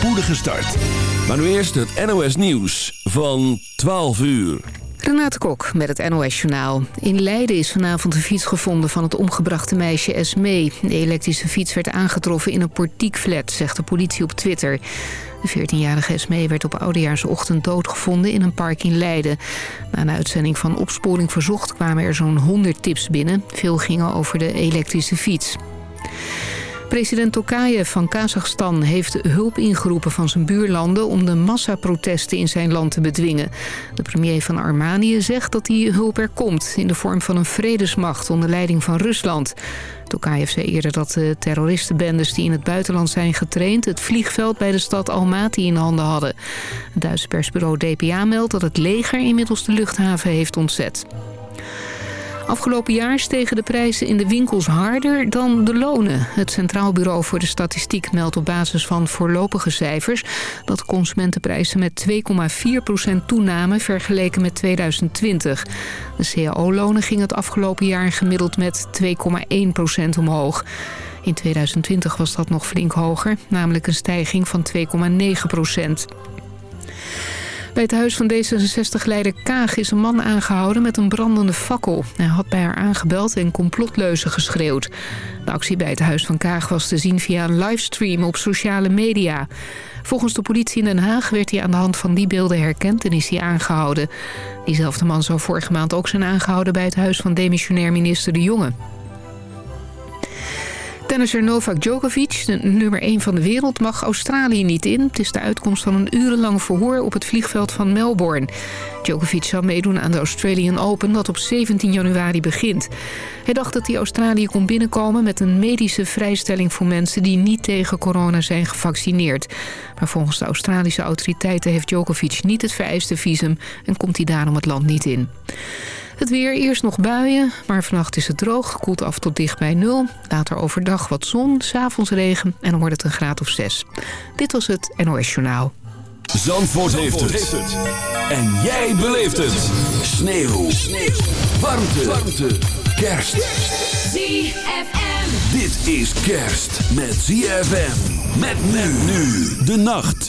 spoedige start. Maar nu eerst het NOS Nieuws van 12 uur. Renate Kok met het NOS Journaal. In Leiden is vanavond een fiets gevonden van het omgebrachte meisje Esmee. De elektrische fiets werd aangetroffen in een portiekflat, zegt de politie op Twitter. De 14-jarige Esmee werd op oudejaarsochtend doodgevonden in een park in Leiden. Na een uitzending van Opsporing Verzocht kwamen er zo'n 100 tips binnen. Veel gingen over de elektrische fiets. President Tokayev van Kazachstan heeft hulp ingeroepen van zijn buurlanden... om de massaprotesten in zijn land te bedwingen. De premier van Armenië zegt dat die hulp er komt... in de vorm van een vredesmacht onder leiding van Rusland. Tokayev zei eerder dat de terroristenbendes die in het buitenland zijn getraind... het vliegveld bij de stad Almaty in handen hadden. Het Duitse persbureau DPA meldt dat het leger inmiddels de luchthaven heeft ontzet. Afgelopen jaar stegen de prijzen in de winkels harder dan de lonen. Het Centraal Bureau voor de Statistiek meldt op basis van voorlopige cijfers... dat consumentenprijzen met 2,4% toenamen vergeleken met 2020. De cao-lonen gingen het afgelopen jaar gemiddeld met 2,1% omhoog. In 2020 was dat nog flink hoger, namelijk een stijging van 2,9 procent. Bij het huis van D66-leider Kaag is een man aangehouden met een brandende fakkel. Hij had bij haar aangebeld en complotleuzen geschreeuwd. De actie bij het huis van Kaag was te zien via een livestream op sociale media. Volgens de politie in Den Haag werd hij aan de hand van die beelden herkend en is hij aangehouden. Diezelfde man zou vorige maand ook zijn aangehouden bij het huis van demissionair minister De Jonge. Tennisser Novak Djokovic, de nummer 1 van de wereld, mag Australië niet in. Het is de uitkomst van een urenlang verhoor op het vliegveld van Melbourne. Djokovic zou meedoen aan de Australian Open dat op 17 januari begint. Hij dacht dat hij Australië kon binnenkomen met een medische vrijstelling voor mensen die niet tegen corona zijn gevaccineerd. Maar volgens de Australische autoriteiten heeft Djokovic niet het vereiste visum en komt hij daarom het land niet in. Het weer, eerst nog buien, maar vannacht is het droog. Koelt af tot dicht bij nul. Later overdag wat zon, s'avonds regen en dan wordt het een graad of zes. Dit was het NOS Journaal. Zandvoort, heeft, het. En jij beleeft het. Sneeuw. Sneeuw. Warmte. Warmte. Kerst. ZFM. Dit is kerst met ZFM. Met men nu de nacht.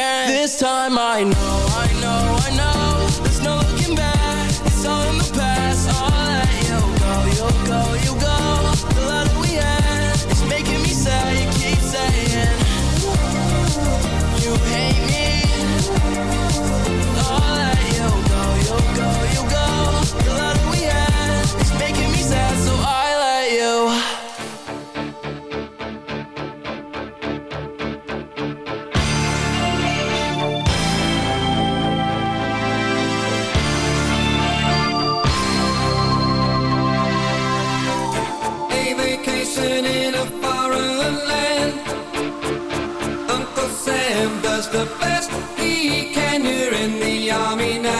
This time I know does the best he can here in the army now.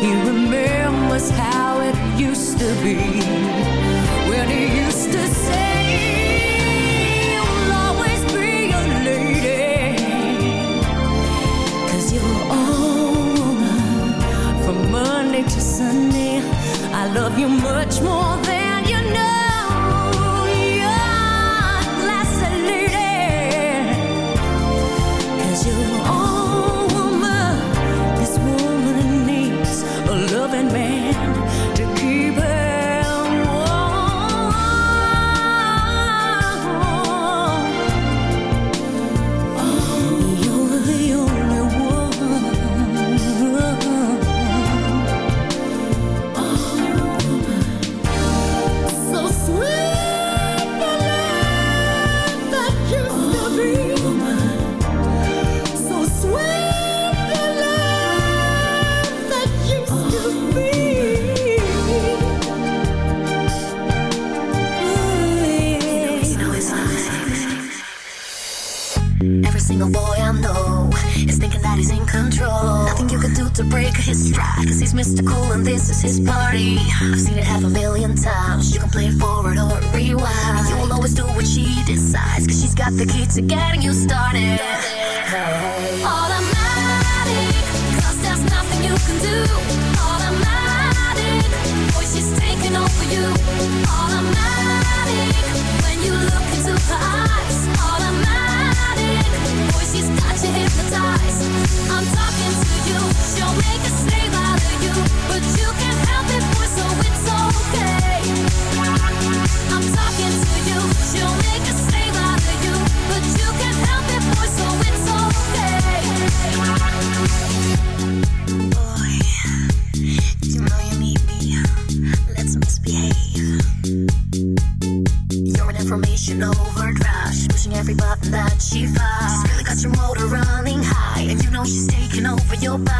He remembers how it used to be. When he used to say You'll always be you're woman From Monday to Sunday. I love you much more than you know. to break his stride. Cause he's mystical and this is his party. I've seen it half a million times. You can play it forward or rewind. You will always do what she decides. Cause she's got the key to getting you started. Hey. Automatic, cause there's nothing you can do. Automatic, boy, she's taking over you. Automatic, when you look into her eyes to hypnotize. I'm talking to you. She'll make a slave out of you, but you can't help it, boy, so it's okay. I'm talking to you. She'll make a slave out of you, but you can't help it, boy, so it's okay. Boy, you know you need me. Let's misbehave. You're an information overdraft, pushing every button that she finds. Really got your motor Running high, and you know she's taking over your body.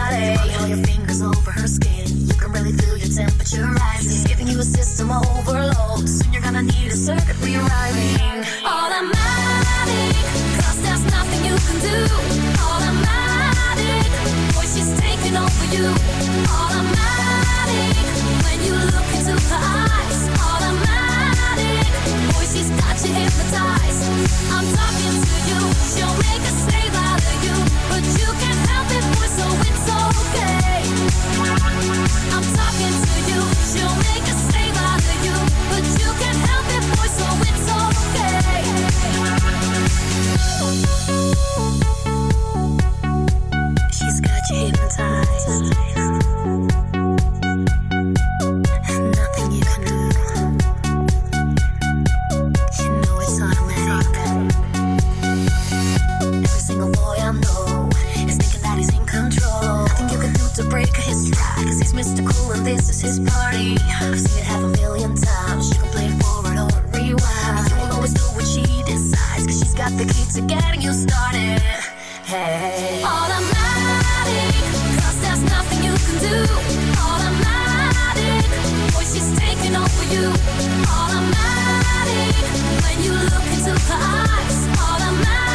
Break his stride, cause he's Mr. Cool and this is his party. I've seen it half a million times. she can play it forward or rewind. You will always do what she decides, cause she's got the key to getting you started. Hey, automatic, cause there's nothing you can do. Automatic, boy, she's taking over you. Automatic, when you look into her eyes. Automatic,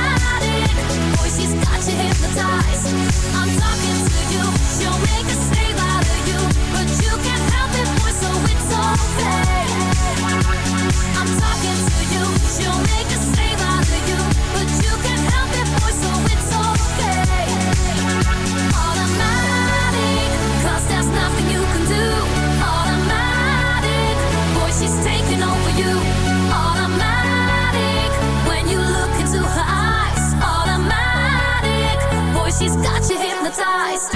I'm talking to you, she'll make a slave out hypnotized.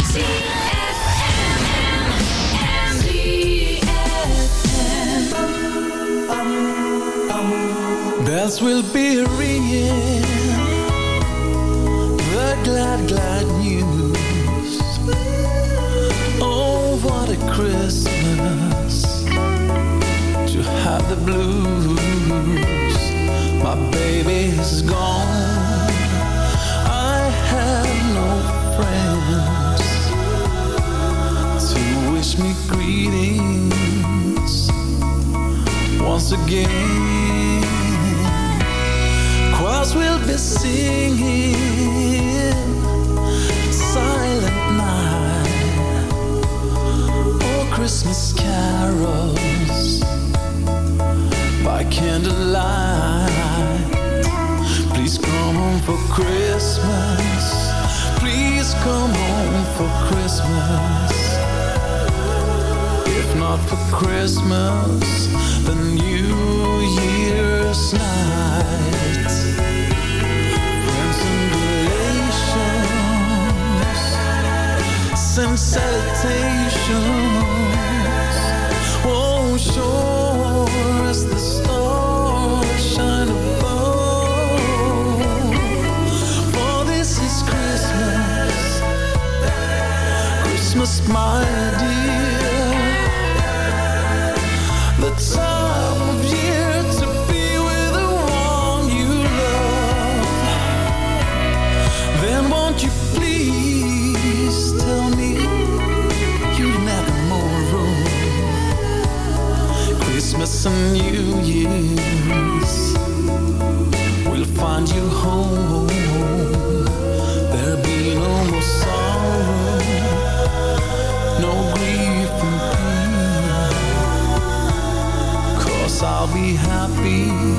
Bells will be ringing. The glad, glad news. Oh, what a Christmas To have the blues. My baby's gone friends To wish me greetings Once again. Choirs will be singing Silent night Or Christmas carols By candlelight. Please come home for Christmas Please come home for Christmas. If not for Christmas The New Year's night. Friends and relations Send my dear be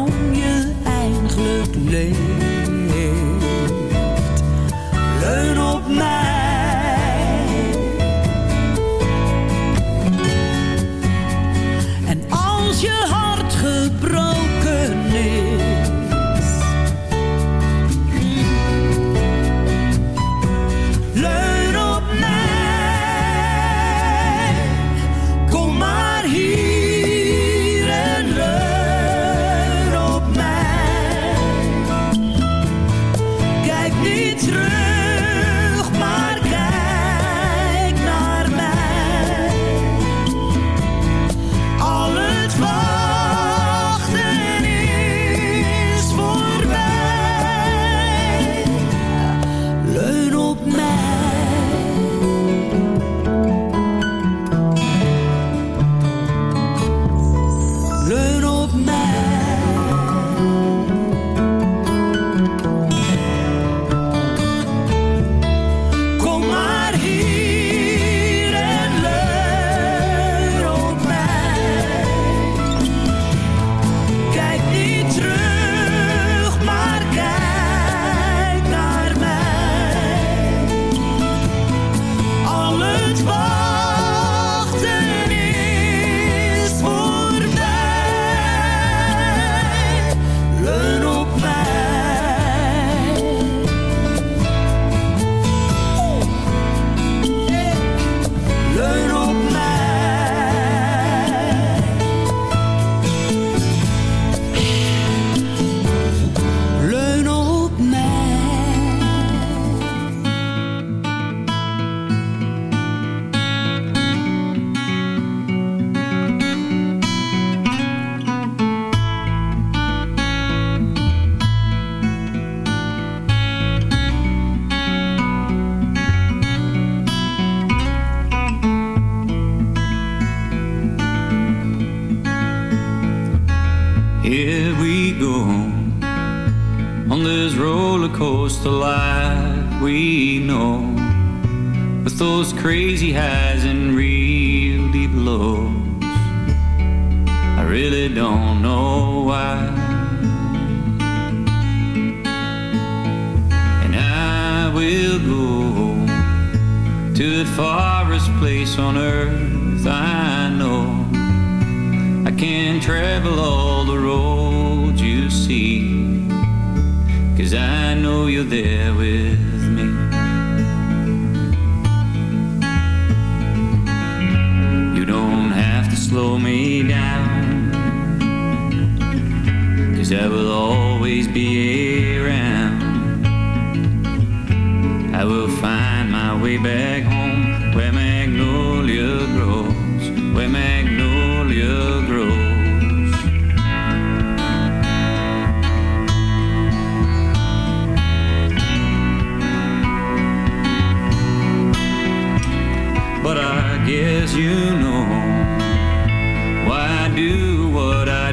crazy high.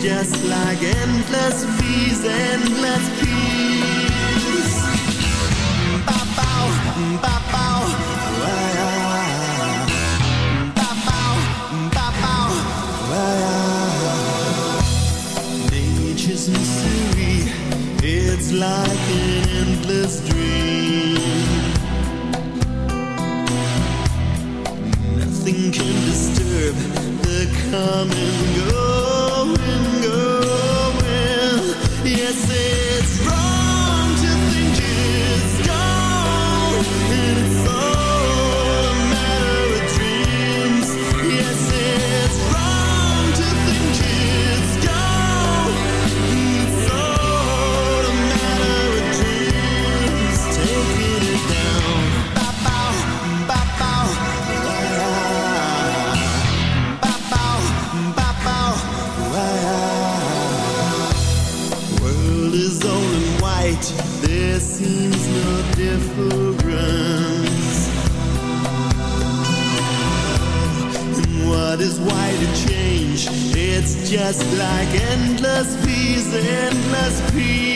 just like endless bees, endless peace. Ba bow, ba bow, ba ba mystery, it's like an endless dream. Nothing can disturb the coming go. just like endless peace, endless peace.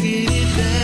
take it back.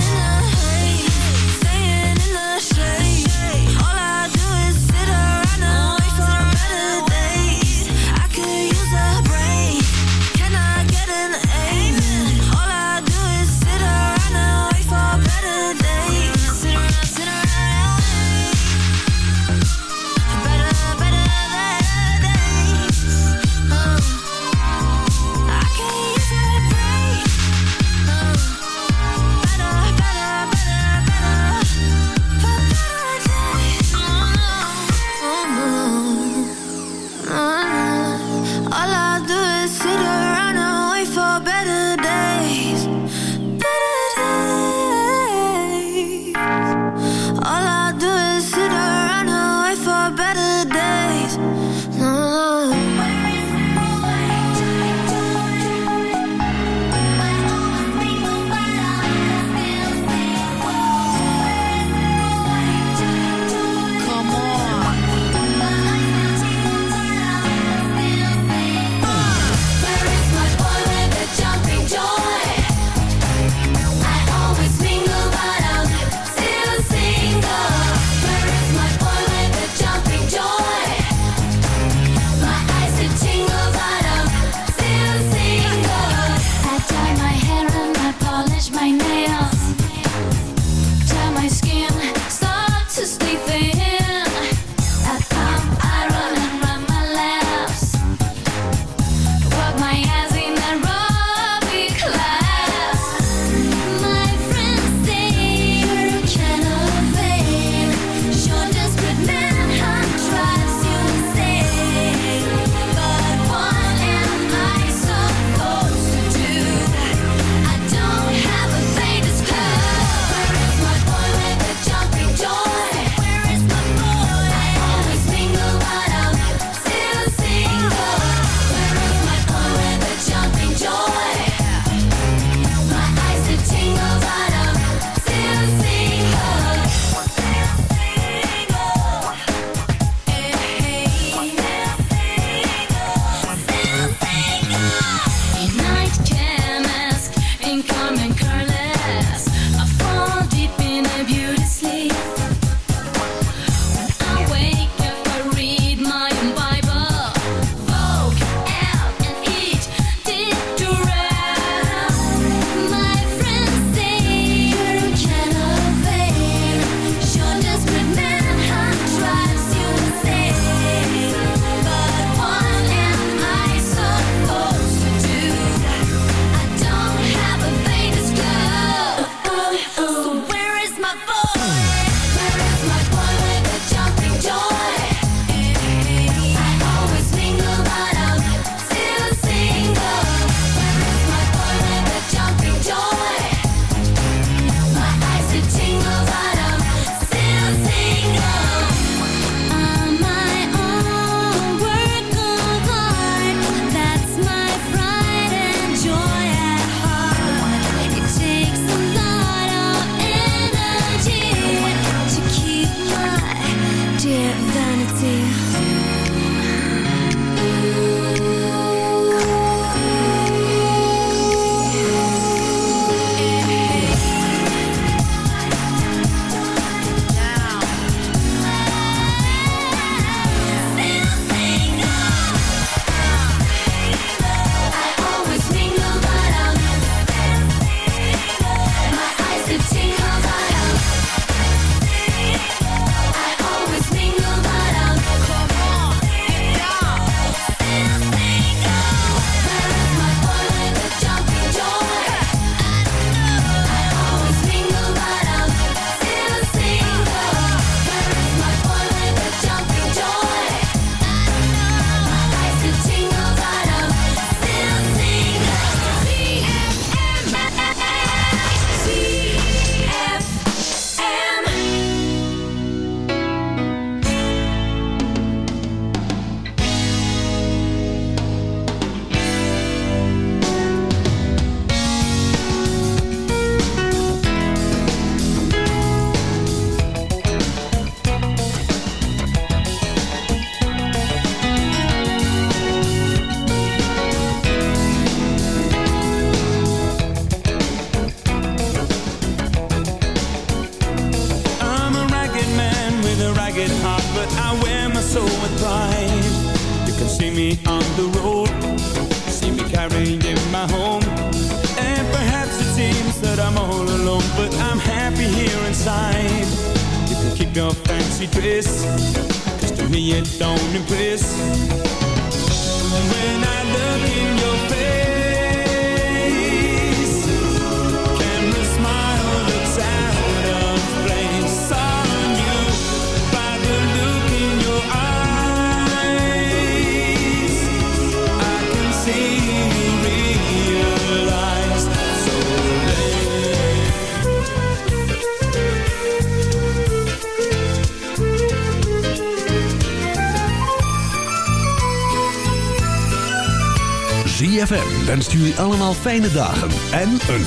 fijne dagen en een